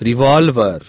revolver.